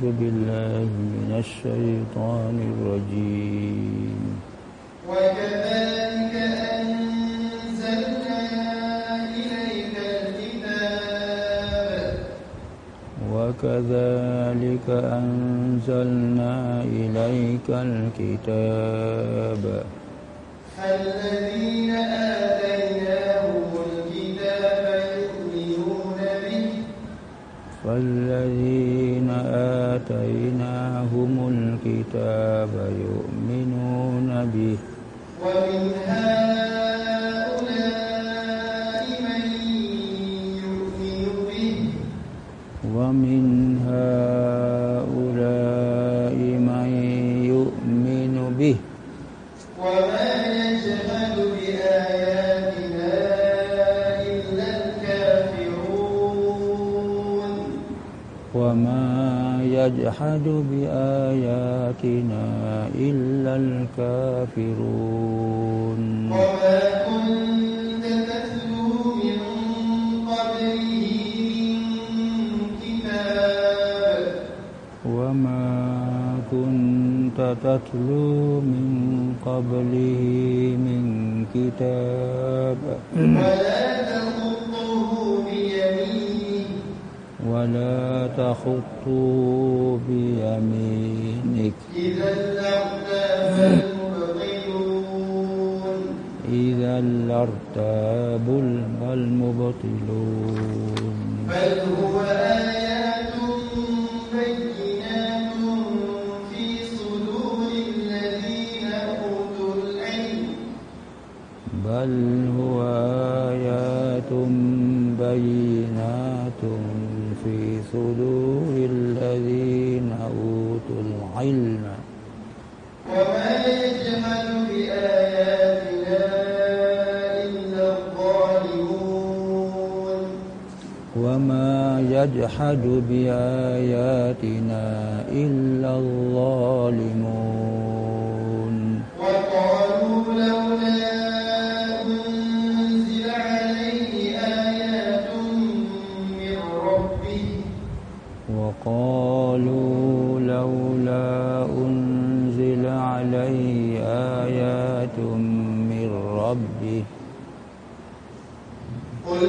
أعوذ بالله من الشيطان الرجيم. وكذلك أنزلنا إليك الكتاب. وكذلك أنزلنا إليك الكتاب. فالذين آتيناهم الكتاب يؤمنون به. فالذين آتيناهم الكتاب يؤمنون به ومن هؤلاء يجحد بآياتنا إلا الكافرون. وما كنت تتلو من قبله من كتاب. وما كنت تتلو من قبله من كتاب. ولا تخطه بيمينه. ولا تخطوا يجحد بآياتنا إلا الظالمون. وقالوا لولا أنزل عليه آيات من ربه. وقالوا لولا أنزل عليه آيات من ربه. قل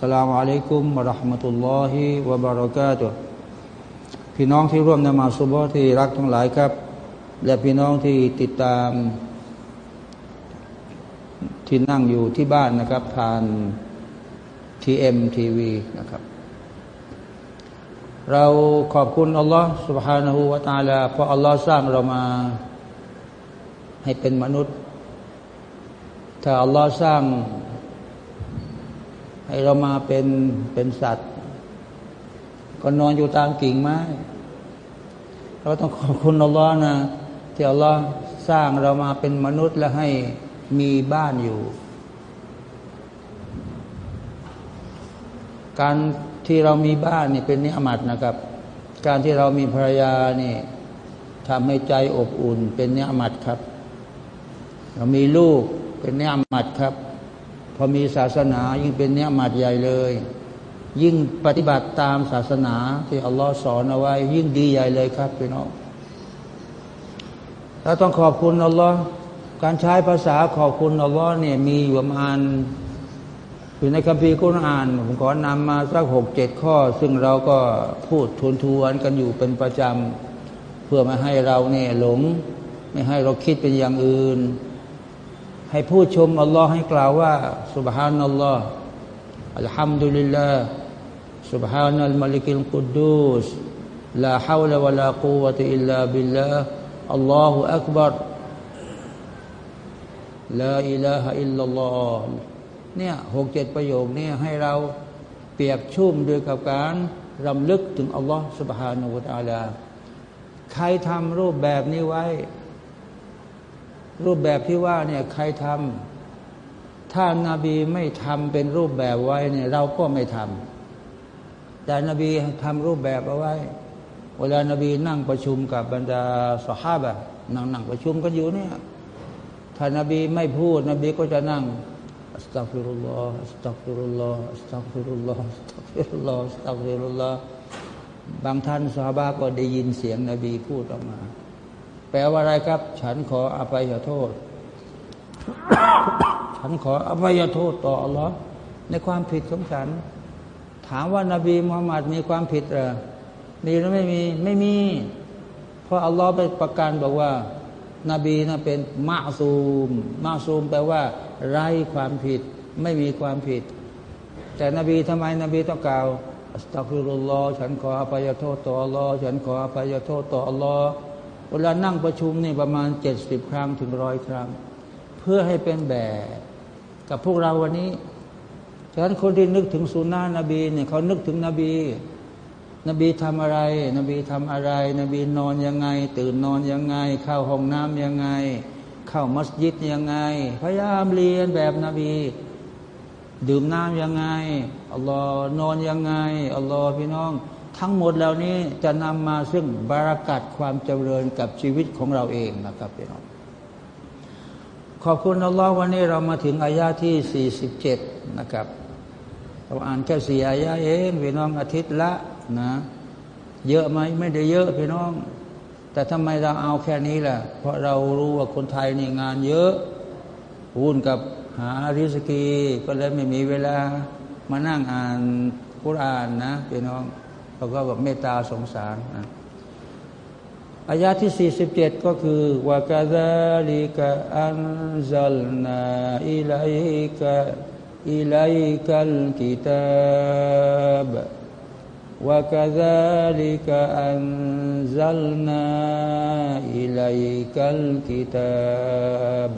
สลามอะลัยกุมมะราะห์มะตุลลอฮิวะบะเราะกาตุฮ์พี่น้องที่ร่วมนมาสุบฮ์ที่รักทั้งหลายครับ และพี่น้องที่ติดตาม ที่นั่งอยู่ที่บ้านนะครับทานทีเอ็มทีวีนะครับ เราขอบคุณอัลลอฮ์ سبحانه และ تعالى เพราะอัลลอฮ์สร้างเรามาให้เป็นมนุษย์ ถ้าอัลลอฮ์สร้าง ให้เรามาเป็นเป็นสัตว์ ก็นอนอยู่ตามกิ่งไม้เราต้องขอบคุณอัลลอฮ์นะที่อัลลอฮ์สร้างเรามาเป็นมนุษย์และให้มีบ้านอยู่ การที่เรามีบ้านนี่เป็นนิอมัดนะครับ การที่เรามีภรรยานี่ทำให้ใจอบอุ่น เป็นนิอมัดครับ เรามีลูกเป็นนิอมัดครับ พอมีศาสนายิ่งเป็นเนื้อหมัดใหญ่เลย ยิ่งปฏิบัติตามศาสนาที่อัลลอฮ์สอนเอาไว้ ยิ่งดีใหญ่เลยครับพี่น้องเราต้องขอบคุณอัลลอฮ์การใช้ภาษาขอบคุณอัลลอฮ์เนี่ยมีอยู่ประมาณอยู่ในคัมภีร์กุรอานผมขอนำมาสักหกเจ็ดข้อ ซึ่งเราก็พูดทวนทวนกันอยู่เป็นประจำ เพื่อไม่ให้เราเนี่ยหลง ไม่ให้เราคิดเป็นอย่างอื่น ให้ผู้ชมอัลลอฮ์ให้กล่าวว่าسبحان الله الحمد لله سبحان الملك القدوس لا حول ولا قوة إلا بالله الله أكبر لا إله إلا الله เนี่ยหกเจ็ดประโยคนี้ให้เราเปียกชุ่มด้วยกับการรำลึกถึงอัลลอฮ์สุบฮานุวะตาลาใครทำรูปแบบนี้ไว้ รูปแบบที่ว่าเนี่ยใครทำถ้านาบีไม่ทำเป็นรูปแบบไว้เนี่ยเราก็ไม่ทำแต่นบีทำรูปแบบเอาไว้ เวลานบีนั่งประชุมกับบรรดาสหายนั่งนั่งประชุมกันอยู่เนี่ยถ้านาบีไม่พูด นบีก็จะนั่งอัสตัฟิรุลลอฮ์อัสตัฟิรุลลอฮ์อัสตัฟิรุลลอฮ์อัสตัฟิรุลลอฮ์อัสตัฟิรุลลอฮ์บางท่านสาบาก็ได้ยินเสียงนบีพูดออกมา แปลว่าอะไรครับ ฉันขออภัยโทษ ฉันขออภัยโทษต่ออัลลอฮ์ในความผิดของฉัน ถามว่านาบีมุฮัมมัดมีความผิดหรือมีหรือไม่มีไม่มี เพราะอัลลอฮ์ไปประกาศบอกว่านาบีนะเป็นมาซูมมาซูมแปลว่า ไร้ความผิด ไม่มีความผิด แต่นบีทำไมนบีต้องกล่าวอัสตัฟิรุลลอฮ์ฉันขออภัยโทษต่ออัลลอฮ์ฉันขออภัยโทษต่ออัลลอฮ์ เวลานั่งประชุมนี่ประมาณเจ็ดสิบครั้งถึงร้อยครั้ง เพื่อให้เป็นแบบกับพวกเราวันนี้ฉะนั้นคนที่นึกถึงสุนนะนบีเนี่ยเขานึกถึงนบี นบีทำอะไร นบีทำอะไร นบีนอนยังไง ตื่นนอนยังไง เข้าห้องน้ำยังไง เข้ามัสยิดยังไง พยายามเรียนแบบนบี ดื่มน้ำยังไงอัลลอฮ์นอนยังไงอัลลอฮ์พี่น้อง ทั้งหมดเหล่านี้จะนำมาซึ่งบารักัดความเจริญกับชีวิตของเราเองนะครับพี่น้องขอบคุณอัลลอฮ์วันนี้เรามาถึงอายาที่ 47 นะครับ เราอ่านแค่สี่อายาเองพี่น้องอาทิตย์ละนะเยอะไหมไม่ได้เยอะพี่น้อง แต่ทำไมเราเอาแค่นี้ล่ะ เพราะเรารู้ว่าคนไทยนี่งานเยอะวุ่นกับหาริสกี ก็เลยไม่มีเวลามานั่งอ่านคุรานนะพี่น้อง เขาก็แบบเมตตาสงสารนะอายาที่ 47 ก็คือวากาซาลิกะอันซัลนาอิลัยกะอิลัยกัลกิตาบวากาซาลิกะอันซัลนาอิลัยกัลกิตาบ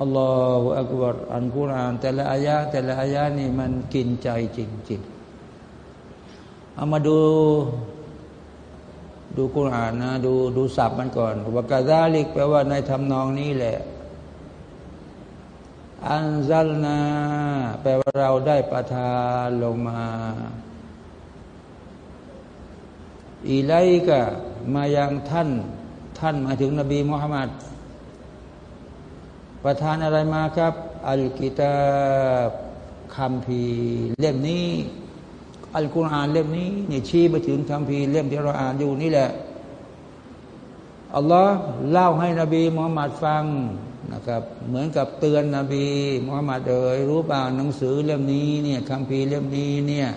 อัลลอฮฺอักบารอันกุรอาน แต่ละอายะแต่ละอายะนี่มันกินใจจริงๆเอามาดู ดูกุรอานนะ ดูดูศัพท์มันก่อนว่ากาซาลิกแปลว่าในทำนองนี้แหละ อันซัลนา แปลว่าเราได้ประทานลงมาอีไลกะมายังท่าน ท่านมาถึงนบีมุฮัมมัด ประทานอะไรมาครับ อัลกิตาคำพีเล่มนี้ อัลกุรอานเล่มนี้นี่ชี้ไปถึงคำพีเล่มที่เราอ่านอยู่นี่แหละอัลลอฮ์เล่าให้นบีมุฮัมมัดฟังนะครับ เหมือนกับเตือนนบีมุฮัมมัดเอ๋ยรู้เปล่าหนังสือเล่มนี้เนี่ยคำพีเล่มนี้เนี่ย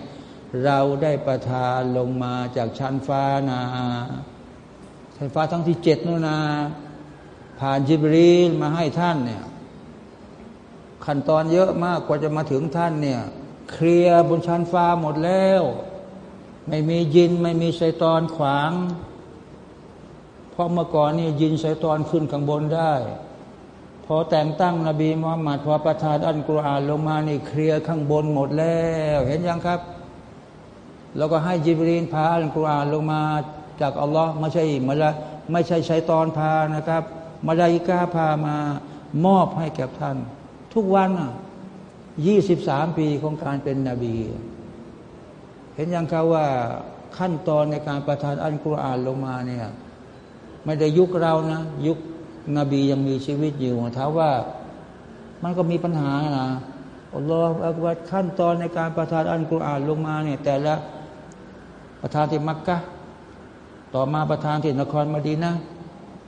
เราได้ประทานลงมาจากชั้นฟ้านาชั้นฟ้าทั้งที่เจ็ดนู่นนา ผ่านจิบรีลมาให้ท่านเนี่ย ขั้นตอนเยอะมากกว่าจะมาถึงท่านเนี่ย เคลียร์บนชั้นฟ้าหมดแล้ว ไม่มียินไม่มีไซตอนขวางเพราะเมื่อก่อนนี่ยินไซตอนขึ้นข้างบนได้ พอแต่งตั้งนบีมุฮัมมัดพอประทานอัลกุรอานลงมานี่เคลียร์ข้างบนหมดแล้ว เห็นยังครับ แล้วก็ให้จิบรีนพาอัลกุรอานลงมาจากอัลลอฮ์ไม่ใช่มาละไม่ใช่ใช้ตอนพานะครับ มาลายิกาพามามอบให้แก่ท่าน ทุกวันอะยี่สิบสามปีของการเป็นนบี เห็นยังครับว่าขั้นตอนในการประทานอัลกุรอานลงมาเนี่ยไม่ได้ยุคเรานะ ยุคนบียังมีชีวิตอยู่ถามว่ามันก็มีปัญหานะอัลลอฮฺอักบัดขั้นตอนในการประทานอัลกุรอานลงมาเนี่ยแต่ละประทานที่มักกะต่อมาประทานที่นครมาดีนะ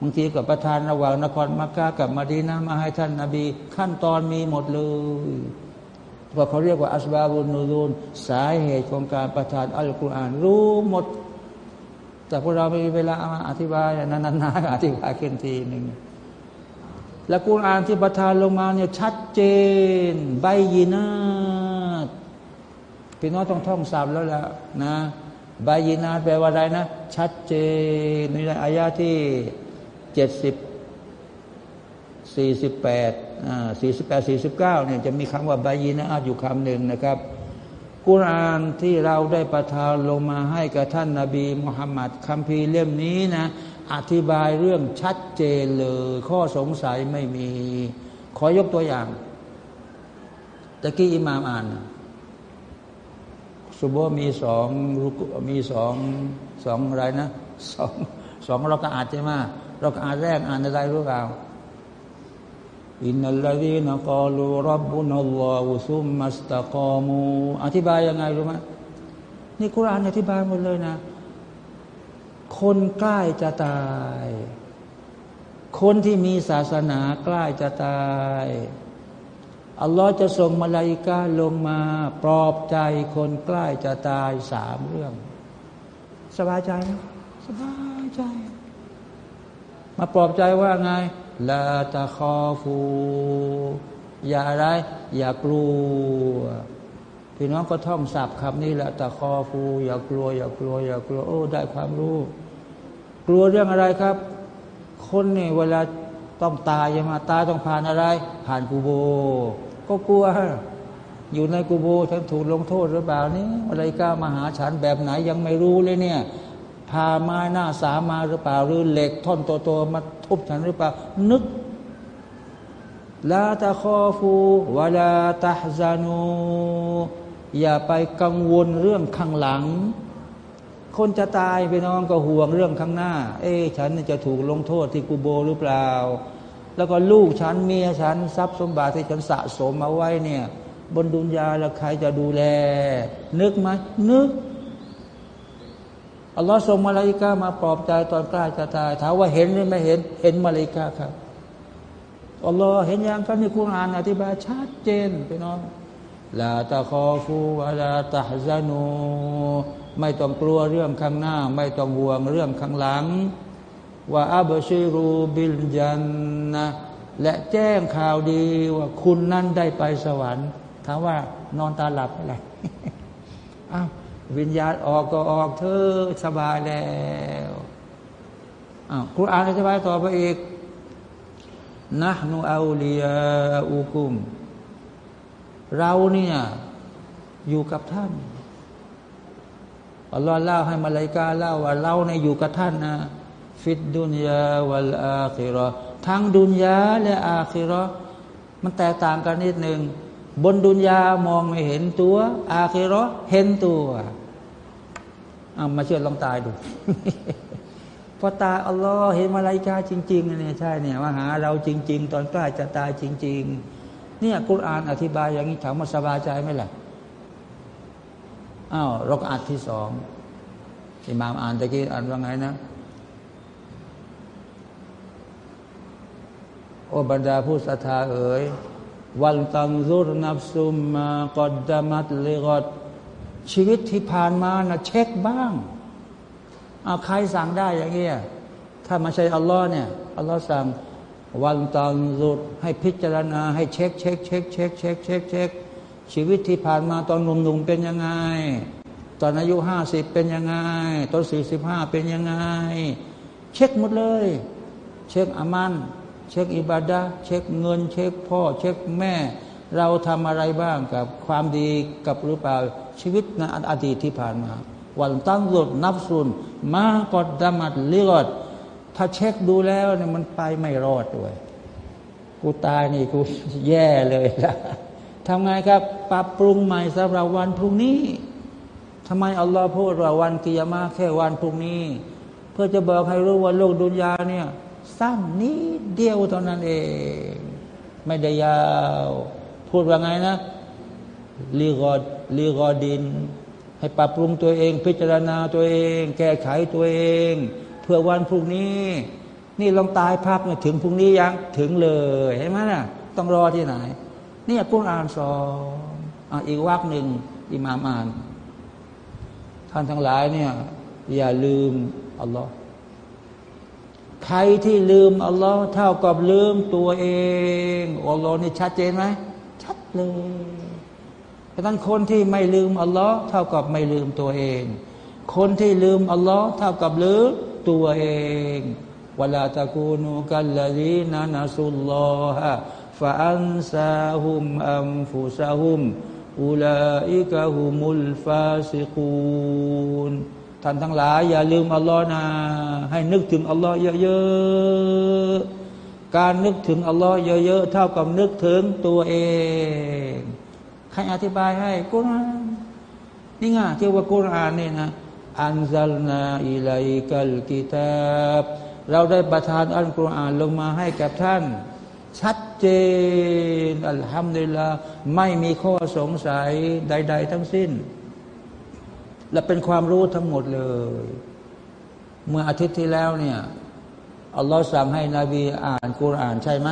บางทีกับประทานระหว่างนครมักกะกับมาดีนะมาให้ท่านนาบี ขั้นตอนมีหมดเลยเพราะเขาเรียกว่าอัสบาบุนูรูนสาเหตุของการประทานอัลกุรอาน รู้หมด แต่พวกเราไม่มีเวลามาอธิบายนานๆอธิบายขึ้นทีหนึ่งและกุรอานที่ประทานลงมาเนี่ยชัดเจน ใบยีนาตพี่น้องต้องท่องสับแล้วล่ะนะ ใบยีนาตแปลว่าอะไรนะ ชัดเจนในอายาที่ เจ็ดสิบสี่สิบแปดอ่าสี่สิบแปดสี่สิบเก้าเนี่ยจะมีคำว่าใบยีนาตอยู่คำหนึ่งนะครับ กุรานที่เราได้ประทานลงมาให้กับท่านนาบีมุฮัมมัดคำพีเล่มนี้นะ อธิบายเรื่องชัดเจนเลย ข้อสงสัยไม่มี ขอยกตัวอย่างตะกี้อิหมามอ่านสุโบมีสองมีสองสองอะไรนะสองสองเราก็อาจใช่ไหม เราก็อาจแรกอ่านอะไรรู้เปล่าอินนัลลดีนกาลูรับบุนัลลอฮุซุมมัสตะกอมูอธิบายยังไงรู้ไหมนี่คุรานอธิบายหมดเลยนะ คนใกล้จะตาย คนที่มีศาสนาใกล้จะตายอัลลอฮ์จะส่งมาลายกาลงมา ปลอบใจคนใกล้จะตายสามเรื่อง สบายใจไหมสบายใจ มาปลอบใจว่าไงลาตะคอฟูอย่าอะไร อย่ากลัวพี่น้องก็ท่องสับคำนี้แหละตะคอฟู อย่ากลัว อย่ากลัว อย่ากลัวโอ้ได้ความรู้ กลัวเรื่องอะไรครับ คนเนี่ยเวลาต้องตายยังมาตายต้องผ่านอะไร ผ่านกูโบ ก็กลัว อยู่ในกูโบฉันถูกลงโทษหรือเปล่านี่อะไรก้ามาหาฉันแบบไหนยังไม่รู้เลยเนี่ย พาไม้หน้าสามาหรือเปล่า หรือเหล็กท่อนโตๆมาทุบฉันหรือเปล่า นึกลาตะคอฟูวลาตะฮซานูอย่าไปกังวลเรื่องข้างหลัง คนจะตายไปน้องก็ห่วงเรื่องข้างหน้า เอ๊ฉันจะถูกลงโทษที่กูโบหรือเปล่า แล้วก็ลูกฉันเมียฉันทรัพย์สมบัติที่ฉันสะสมมาไว้เนี่ย บนดุนยาแล้วใครจะดูแล นึกไหมนึก อัลลอฮ์ส่งมาลาอิกามาปลอบใจตอนใกล้จะตายถามว่าเห็นหรือไม่เห็นเห็นมาลาอิกาครับอัลลอฮ์เห็นยังก็มีคุณอ่านอธิบายชัดเจนไปน้องลาตะคอฟูวลาตะฮซานูไม่ต้องกลัวเรื่องข้างหน้า ไม่ต้องห่วงเรื่องข้างหลังว่าอับชิรูบิลจันนะและแจ้งข่าวดีว่าคุณนั้นได้ไปสวรรค์ถามว่านอนตาหลับอะไรอ้าว วิญญาณออกก็ออกเธอสบายแล้วอ้าวคุรอานอธิบายต่อไปอีกนะนูอาลียาอุกุม เราเนี่ยอยู่กับท่านอัลลอฮ์เล่าให้มาลายกาเล่าว่าเราในอยู่กับท่านนะฟิดดุนยาวัลอาคิรอทั้งดุนยาและอาคิรอมันแตกต่างกันนิดหนึ่งบนดุนยามองไม่เห็นตัว อาคิรอเห็นตัว เอามาเชื่อลองตายดูพอตาอัลลอฮ์เห็นมาลายกาจริงๆเนี่ยใช่เนี่ยมาหาเราจริง ๆ ตอนใกล้จะตายจริง ๆ เนี่ยกุรอานอธิบายอย่างนี้ถามมาสบายใจไหมล่ะอ้าวรกอัดที่สองอิมามอ่านตะกี้อ่านว่าไงนะโอบรรดาผู้ศรัทธาเอ๋ยวันตังซุรนับซุมมากอดดามัตเลกอด ชีวิตที่ผ่านมานะเช็คบ้างเอาใครสั่งได้อย่างเงี้ยถ้ามาใช่อัลลอฮ์เนี่ยอัลลอฮ์สั่งولتنظر ให้พิจารณาให้เช็คเช็คเช็คเช็คเช็คเช็คเช็คชีวิตที่ผ่านมาตอนหนุ่มๆเป็นยังไง ตอนอายุห้าสิบเป็นยังไง ตอนสี่สิบห้าเป็นยังไง เช็คหมดเลย เช็คอามั้ล เช็คอิบาดะฮ์ เช็คเงิน เช็คพ่อ เช็คแม่ เราทำอะไรบ้างกับความดีกับหรือเปล่า ชีวิตในอดีตที่ผ่านมา วันตั้งรดนับสุนมากอดดามัดเลือดถ้าเช็คดูแล้วเนี่ยมันไปไม่รอดด้วย กูตายนี่กูแย่เลยละทำไงครับ ปรับปรุงใหม่สำหรับวันพรุ่งนี้ทำไมอัลลอฮ์พูดว่าวันกิยามะแค่วันพรุ่งนี้ เพื่อจะบอกให้รู้ว่าโลกดุนยาเนี่ยสั้นนิดเดียวเท่านั้นเอง ไม่ได้ยาว พูดว่าไงนะลีกอด ลีกอดิน ให้ปรับปรุงตัวเอง พิจารณาตัวเอง แก้ไขตัวเอง เพื่อวันพรุ่งนี้ นี่ลองตายภาพักถึงพรุ่งนี้ยังถึงเลยเห็นไหมนะ่ะต้องรอที่ไหนนี่กุณอ่านสอนอีกวักหนึ่งอิมามอ่าน ท่านทั้งหลายเนี่ย อย่าลืมอัลลอฮ์ใครที่ลืมอัลลอฮ์เท่ากับลืมตัวเองอัลลอฮ์นี่ชัดเจนไหมชัดเลยะนั้นคนที่ไม่ลืมอัลลอฮ์เท่ากับไม่ลืมตัวเอง คนที่ลืมอัลลอฮ์เท่ากับลืมตัวเองเวลาตะกูนูกัลลีนานาสุลลอฮะฟาอันซาฮุมอัมฟุซาฮุมอุลาอิกะฮุมุลฟาซิกูนท่านทั้งหลายอย่าลืมอัลลอฮ์นะให้นึกถึงอัลลอฮ์เยอะๆการนึกถึงอัลลอฮ์เยอะๆเท่ากับนึกถึงตัวเอง ใครอธิบายให้กุรอานนี่ไงเที่ว่ากุรอานนี่นะอันซัลนาอิลัยกัลกิตาบเราได้ประทานอัลกุรอานลงมาให้กับท่าน ชัดเจนอัลฮัมดุลิลละไม่มีข้อสงสัยใด ๆ ทั้งสิ้น และเป็นความรู้ทั้งหมดเลย เมื่ออาทิตย์ที่แล้วเนี่ยอัลลอฮ์สั่งให้นบีอ่านกุรอานใช่ไหม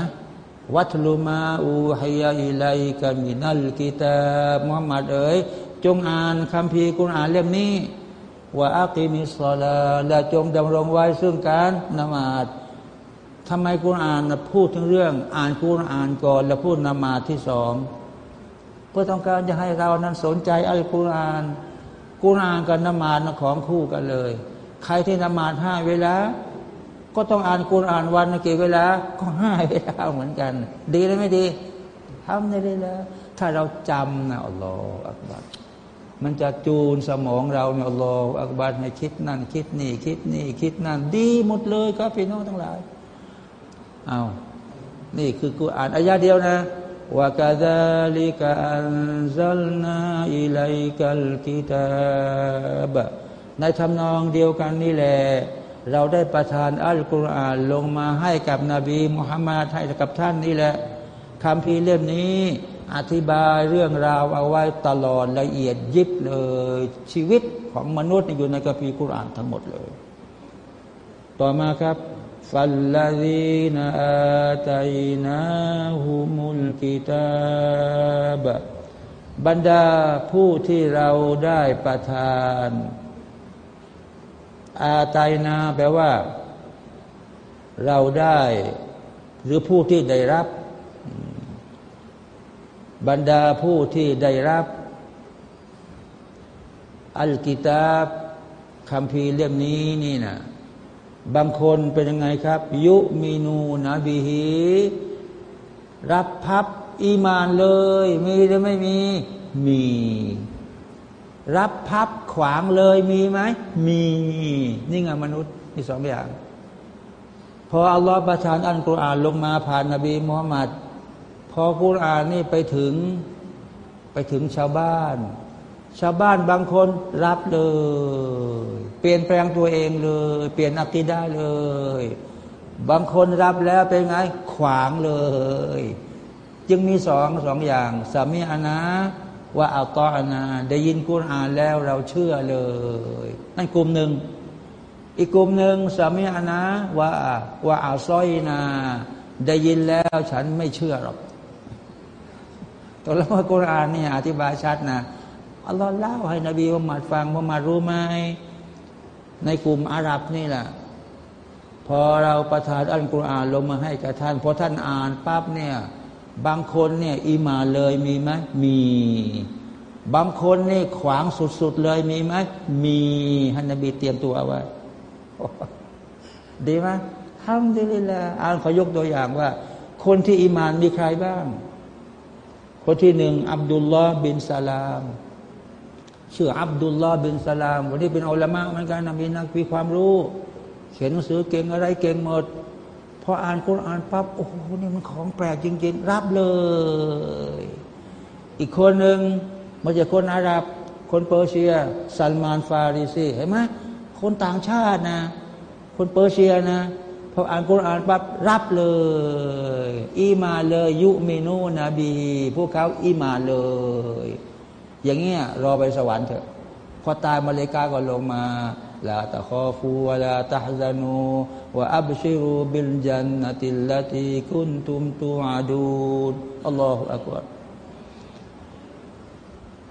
วัตลุมาอูฮิยาอิไลกามินัลกิตามุฮัมมัดเอ๋ยจงอ่านคำพีกุรอานเล่มนี้ว่าอักิมิสลาและจงดำรงไว้ซึ่งการนมาดทำไมกุรอานพูดถึงเรื่อง อ่านกุรอานก่อน แล้วพูดนมาที่สองเพื่อต้องการจะให้เรานั้นสนใจอัลกุรอานกุรอานกับนมาดของคู่กันเลย ใครที่นมาดห้าเวลา ก็ต้องอ่านกุรอานวันกี่เวลา ก็ห้าเวลาเหมือนกัน ดีหรือไม่ดีทำได้เลยแล้วถ้าเราจำนะอัลลอฮฺอักบัรมันจะจูนสมองเราเนี่ยอัลลอฮฺอักบัรให้คิดนั่นคิดนี่ คิดนี่ คิดนั่น ดีหมดเลยครับพี่น้องทั้งหลายเอานี่คือกูอ่านอายาเดียวนะว่ากาดาลิกอันซัลนาอิไลกัลกิตาบในทำนองเดียวกันนี่แหละ เราได้ประทานอัลกุรอานลงมาให้กับนบีมุฮัมมัดให้กับท่านนี่แหละคำพีเล่มนี้ อธิบายเรื่องราวเอาไว้ตลอดละเอียดยิบเลย ชีวิตของมนุษย์อยู่ในคัมภีร์กุรอานทั้งหมดเลย ต่อมาครับฟัลลาดีนอาตัยนาหุมุลกิตาบบรรดาผู้ที่เราได้ประทาน อาตายนาแปลว่า เราได้หรือผู้ที่ได้รับ บรรดาผู้ที่ได้รับ อัลกิตาบคำพีเล่มนี้นี่นะบางคนเป็นยังไงครับ ยุมีนูนะบีฮีรับพับอีมานเลย มีหรือไม่มี มี รับพับขวางเลยมีไหม มี นี่ไงมนุษย์มีสองอย่าง พออัลลอฮฺประทานอัลกุรอานลงมาผ่านนบีมุฮัมมัดพอกุรอานนี่ไปถึงไปถึงชาวบ้าน ชาวบ้านบางคนรับเลย เปลี่ยนแปลงตัวเองเลย เปลี่ยนอักีได้เลย บางคนรับแล้วเป็นไง ขวางเลย จึงมีสองสองอย่างสามีอานะ ว่าอัลตออานาได้ยินกุรอานแล้วเราเชื่อเลย นั่นกลุ่มหนึ่ง อีกกลุ่มหนึ่งสามีอานะว่าว่าอาซอยนา ได้ยินแล้วฉันไม่เชื่อหรอกตัวละว่ากุรอานนี่อธิบายชัดนะอัลลอฮ์เล่าให้นบีมุฮัมมัดฟังมุฮัมมัดรู้ไหมในกลุ่มอาหรับนี่แหละพอเราประทานอัลกุรอานลงมาให้กับท่านพอท่านอ่านปั๊บเนี่ย บางคนเนี่ยอีมาเลยมีไหมมี บางคนนี่ขวางสุดๆเลยมีไหมมีฮันนบีเตรียมตัวไว้ดีไหมทำดีเลยละอ่านขอยกตัวอย่างว่า คนที่อีมานมีใครบ้าง คนที่หนึ่งอับดุลลอฮ์บินซาลามชื่ออับดุลลอฮ์บินซาลามวันนี้เป็นอัลลามะเหมือนกันนะมีนักมีความรู้ เขียนหนังสือเก่งอะไรเก่งหมด ออ่านกุรอานปั๊บโอ้โหนี่มันของแปลกจริงๆ รับเลย อีกคนหนึ่งมาจากคนอาหรับ คนเปอร์เซียซัลมานฟาริซีเห็นไหมคนต่างชาตินะ คนเปอร์เซียนะพออ่านกุรอานปั๊บรับเลย อีมาเลยยุเมนูนบี พวกเขาอีมาเลย อย่างเงี้ยรอไปสวรรค์เถอะ พอตายมาเลกาก็ลงมา ลาตะคอฟูวะลาตะฮซานูวะอับชิรูบิลจันนติลลตีคุนตุมตูอาดูนอัลลอฮฺอักบาร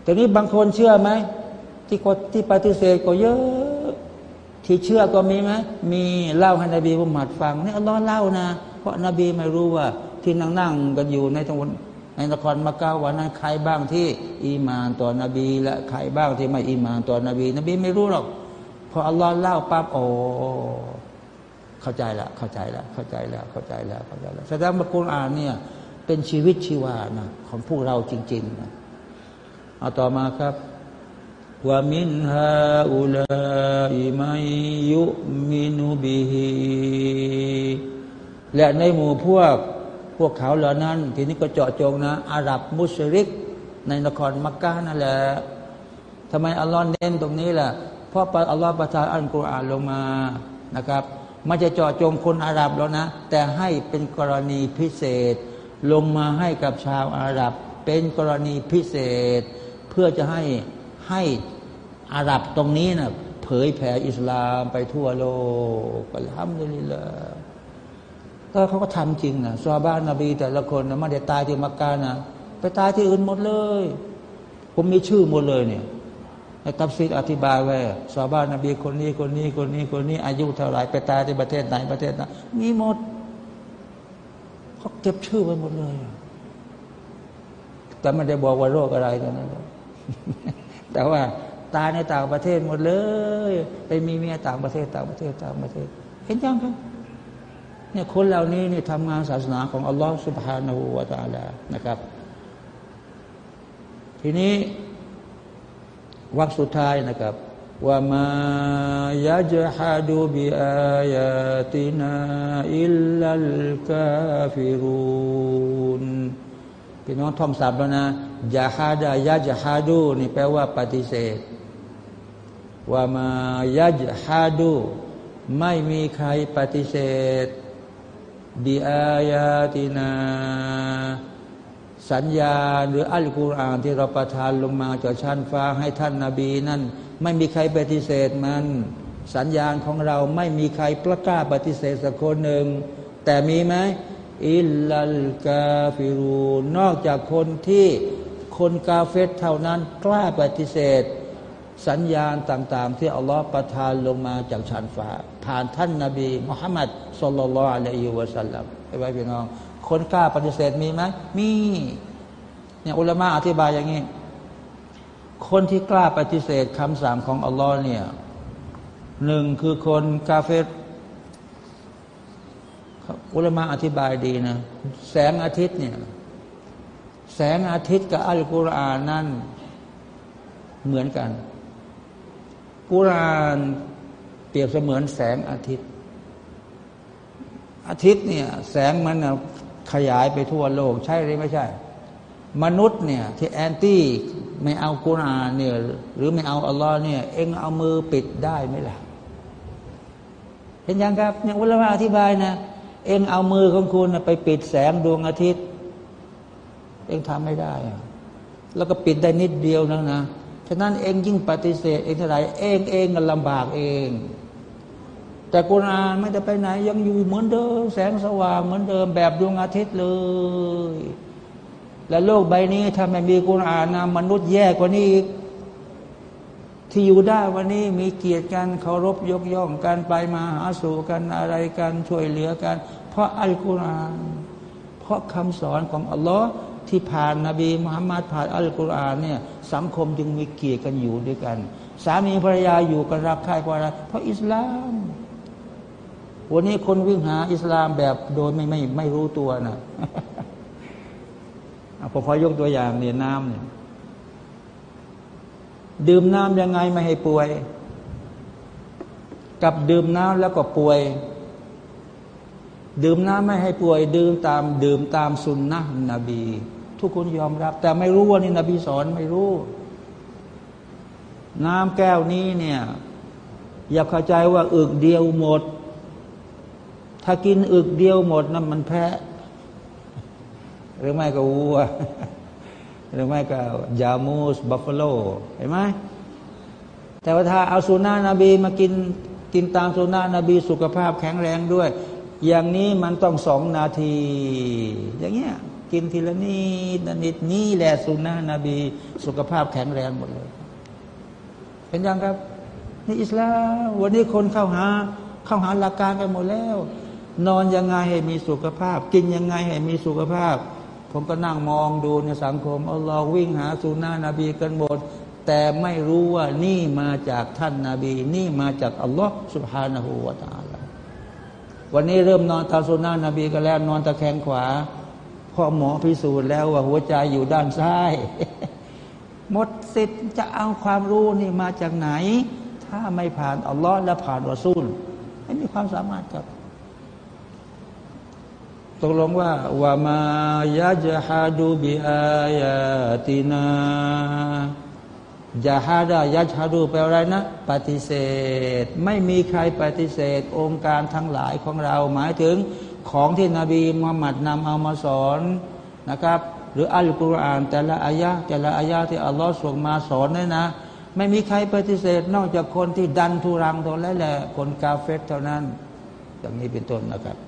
แต่นี้บางคนเชื่อไหมที่กที่ปฏิเสธก็เยอะ ที่เชื่อก็มีไหมมีเล่าให้นบีมุฮัมมัดฟังนี่อัลลอฮ์เล่านะ เพราะนบีไม่รู้ว่า ที่นั่งนั่งกันอยู่ในตะวันในนครมักกะวันนั้นใครบ้างที่ อีมานต่อนบี และใครบ้างที่ไม่อีมานต่อนบี นบีไม่รู้หรอก ออัลลอฮ์เล่าปั๊บโอ้เข้าใจละเข้าใจละเข้าใจล้วเข้าใจล้วเข้าใจแล้วแสดงว่ากุรอานเนี่ยเป็นชีวิตชีวานะของพวกเราจริงๆนะเอาต่อมาครับว่ามินฮาอุลาอิมัยยุมินุบิฮิและในหมู่พวกพวกเขาเหล่านั้น ทีนี้ก็เจาะจงนะ อาหรับมุชริก ในนครมักกะนั่นแหละทำไมอัลลอฮ์เน้นตรงนี้ล่ะ เพราะอัลลอฮ์ประทานอัลกุรอานลงมานะครับมันจะเจาะจงคนอาหรับแล้วนะ แต่ให้เป็นกรณีพิเศษ ลงมาให้กับชาวอาหรับ เป็นกรณีพิเศษ เพื่อจะให้ให้อาหรับตรงนี้นะเผยแผ่อิสลามไปทั่วโลกอัลฮัมดุลิลลาก็เขาก็ทำจริงนะซาบ้านนบีแต่ละคนนะไม่ได้ตายที่มักกะนะไปตายที่อื่นหมดเลย ผมมีชื่อหมดเลยเนี่ย ตับซีดอธิบายไว้ซาบ้านนบีคนนี้คนนี้คนนี้คนนี้อายุเท่าไหร่ไปตายที่ประเทศไหนประเทศไหนมีหมดเขาเก็บชื่อไว้หมดเลย แต่ไม่ได้บอกว่าโรคอะไรกันนั้นแต่ว่าตายในต่างประเทศหมดเลย ไปมีเมียต่างประเทศต่างประเทศต่างประเทศ เห็นยังครับเนี่ยคนเหล่านี้นี่ทำงานศาสนาของอัลลอฮฺสุบฮานาหูวาตาลานะครับ ทีนี้ วักสุดท้ายนะครับว่ามายะจฮาดูบิอายาตินาอิลลัลกาฟิรูนพี่น้องท่องสับแล้วนะยาฮาดายะจฮาดูนี่แปลว่าปฏิเสธว่ามายะจฮาดูไม่มีใครปฏิเสธบิอายาตินา สัญญาหรืออัลกุรอานที่เราประทานลงมาจากชั้นฟ้าให้ท่านนาบีนั่น ไม่มีใครปฏิเสธมัน สัญญาณของเราไม่มีใครประกล้าปฏิเสธสักคนหนึ่ง แต่มีไหมอิลลัลกาฟิรูนอกจากคนที่คนกาเฟตเท่านั้นกล้าปฏิเสธ สัญญาณต่างๆ ที่อัลลอฮฺประทานลงมาจากชั้นฟ้า ผ่านท่านนาบีมุฮัมมัดสุลลัลอะลัยฮิวะสัลลัมไอ้ไว้พี่น้อง คนกล้าปฏิเสธมีไหมมีเนี่ยอุลามะอธิบายอย่างนี้ คนที่กล้าปฏิเสธคำสั่งของอัลลอฮ์เนี่ยหนึ่งคือคนกาเฟตอุลามะอธิบายดีนะ แสงอาทิตย์เนี่ย แสงอาทิตย์กับอัลกุรอานนั่นเหมือนกัน กุรานเปรียบเสมือนแสงอาทิตย์ อาทิตย์เนี่ย แสงมันขยายไปทั่วโลก ใช่หรือไม่ใช่ มนุษย์เนี่ย ที่แอนตี้ไม่เอากุรานเนี่ย หรือไม่เอาอัลลอฮ์เนี่ย เองเอามือปิดได้ไหมล่ะ เห็นยังครับเนี่ยอุลามะอธิบายนะเองเอามือของคุณไปปิดแสงดวงอาทิตย์ เองทำไม่ได้ แล้วก็ปิดได้นิดเดียวนะนะ ฉะนั้นเองยิ่งปฏิเสธเองเท่าไหร่เองเองก็ลำบากเอง แต่กุรอานไม่ได้ไปไหน ยังอยู่เหมือนเดิม แสงสว่างเหมือนเดิมแบบดวงอาทิตย์เลย และโลกใบนี้ถ้าไม่มีกุรอานนะมนุษย์แย่กว่านี้อีกที่อยู่ได้วันนี้มีเกียรติกันเคารพยกย่องกันไปมาหาสู่กันอะไรกันช่วยเหลือกัน เพราะอัลกุรอาน เพราะคำสอนของอัลลอฮ์ ที่ผ่านนาบีมุฮัมมัดผ่านอัลกุรอานเนี่ยสังคมจึงมีเกียรติกันอยู่ด้วยกัน สามีภรรยาอยู่กันรักใคร่เพราะอะไรเพราะอิสลาม วันนี้คนวิ่งหาอิสลามแบบโดยไม่ไม่ไม่รู้ตัวนะผมขอยกตัวอย่างเนี่ยน้ำเนี่ยดื่มน้ำยังไงไม่ให้ป่วย กับดื่มน้ำแล้วก็ป่วย ดื่มน้ำไม่ให้ป่วย ดื่มตาม ดื่มตามสุนนะนบี ทุกคนยอมรับ แต่ไม่รู้ว่านี่นบีสอนไม่รู้ น้ำแก้วนี้เนี่ย อย่าเข้าใจว่าอึกเดียวหมด ถ้ากินอึกเดียวหมดนั่นมันแพ้หรือไม่ก็วัวหรือไม่ก็ยามูสบัฟฟาโลเห็นไหมแต่ว่าถ้าเอาสุนานะบีมากินกินตามสุนานะบีสุขภาพแข็งแรงด้วย อย่างนี้มันต้องสองนาที อย่างเงี้ย กินทีละนิดนิดนี่แหละสุนานะบี สุขภาพแข็งแรงหมดเลย เป็นยังครับ นี่อิสลามวันนี้คนเข้าหาเข้าหาหลักการกันหมดแล้ว นอนยังไงให้มีสุขภาพ กินยังไงให้มีสุขภาพ ผมก็นั่งมองดูในสังคมเอัลลอวิ่งหาสุนานะบีกันหมดแต่ไม่รู้ว่านี่มาจากท่านนาบี นี่มาจากอัลลอฮ์สุบฮานาหูวาตาลวันนี้เริ่มนอนตามสุนานะบีกันแล้วนอนตะแคงขวา พราะหมอพิสูจน์แล้วว่าหัวใจอยู่ด้านซ้าย หมดสิทธิ์จะเอาความรู้นี่มาจากไหน ถ้าไม่ผ่านอัลลอฮ์และผ่านวะซูลไม่มีความสามารถครับตกลงว่าวามายาจฮาดูบิอายาตินายาฮาดายาจฮาดูแปลอะไรนะ ปฏิเสธ ไม่มีใครปฏิเสธ องค์การทั้งหลายของเราหมายถึง ของที่นบีมุฮัมมัดนำเอามาสอนนะครับ หรืออัลกุรอานแต่ละอายะแต่ละอายะที่อัลลอฮ์ส่งมาสอนนี่นะ ไม่มีใครปฏิเสธ นอกจากคนที่ดันทุรังตัวนั้นแหละคนกาเฟตเท่านั้นอย่างนี้เป็นต้นนะครับ